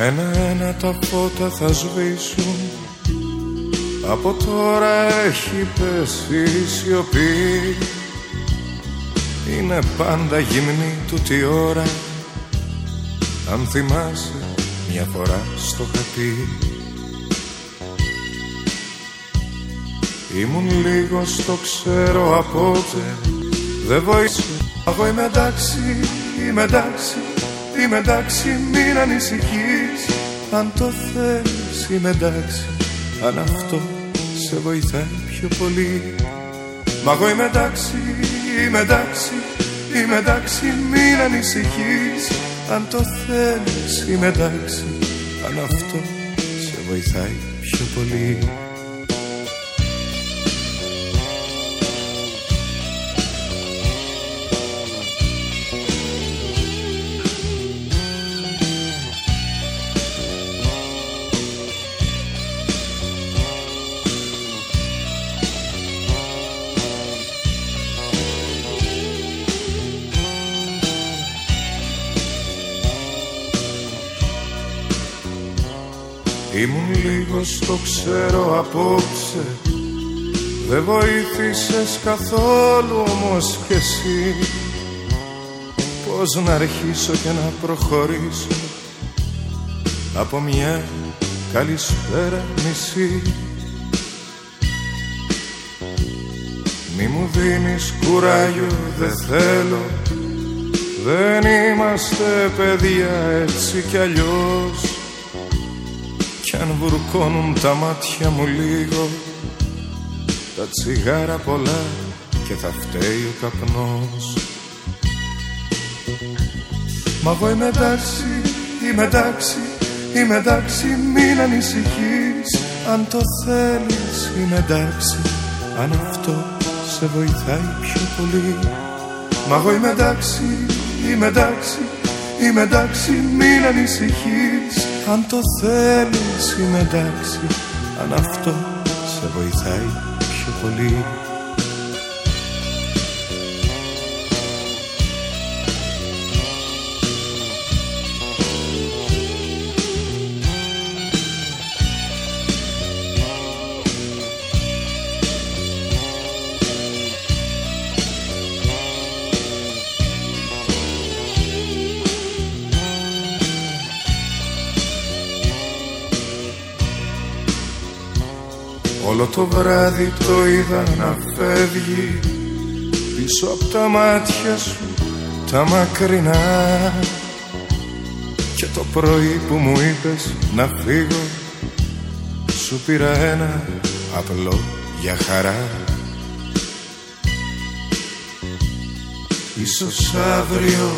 Ένα-ένα τα φώτα θα σβήσουν. Από τώρα έχει πέσει η σιωπή. Είναι πάντα γυμνή τούτη ώρα. Αν θυμάσαι μια φορά στο χατί Ήμουν λίγο στο ξέρω απόψε Δεν βοήθησε. Εγώ είμαι εντάξει, είμαι εντάξει Είμαι εντάξει μην ανησυχείς. Αν το θες είμαι εντάξει. Αν αυτό σε βοηθάει πιο πολύ. Μα εγώ είμαι εντάξει, είμαι εντάξει Είμαι εντάξει μην ανησυχείς. Αν το θέλεις είμαι εντάξει. Αν αυτό σε βοηθάει πιο πολύ Ήμουν λίγος στο ξέρω απόψε. Δεν βοήθησες καθόλου όμως κι εσύ. Πώς να αρχίσω και να προχωρήσω. Από μια καλησπέρα μισή. Μη μου δίνεις κουράγιο δεν θέλω. Δεν είμαστε παιδιά έτσι κι αλλιώς. κι αν βουρκώνουν τα μάτια μου λίγο. Τα τσιγάρα πολλά και θα φταίει ο καπνός. Μα εγώ είμαι εντάξει, είμαι εντάξει, είμαι εντάξει Μην ανησυχείς, αν το θέλεις είμαι εντάξει. Αν αυτό σε βοηθάει πιο πολύ. Μα εγώ είμαι εντάξει, είμαι εντάξει, είμαι εντάξει Μην ανησυχείς. Αν το θέλεις είμαι εντάξει. Αν αυτό σε βοηθάει πιο πολύ Όλο το βράδυ το είδα να φεύγει. Πίσω από τα μάτια σου τα μακρινά. Και το πρωί που μου είπες να φύγω Σου πήρα ένα απλό για χαρά. Ίσως αύριο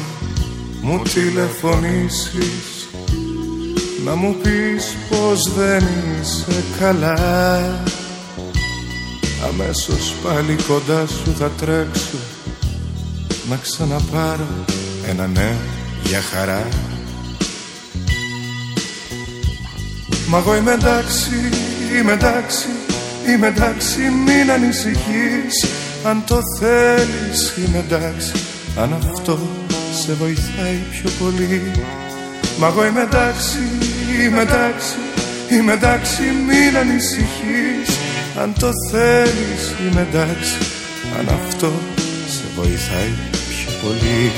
μου τηλεφωνήσεις Να μου πεις πως δεν είσαι καλά. Αμέσως πάλι κοντά σου θα τρέξω. Να ξαναπάρω ένα νέο για χαρά. Μα εγώ είμαι εντάξει, είμαι εντάξει, είμαι εντάξει Μην ανησυχείς, αν το θέλεις είμαι εντάξει. Αν αυτό σε βοηθάει πιο πολύ Μα εγώ είμαι εντάξει, είμαι εντάξει, είμαι εντάξει Μην ανησυχείς. Αν το θέλεις είμαι εντάξει. Αν αυτό σε βοηθάει πιο πολύ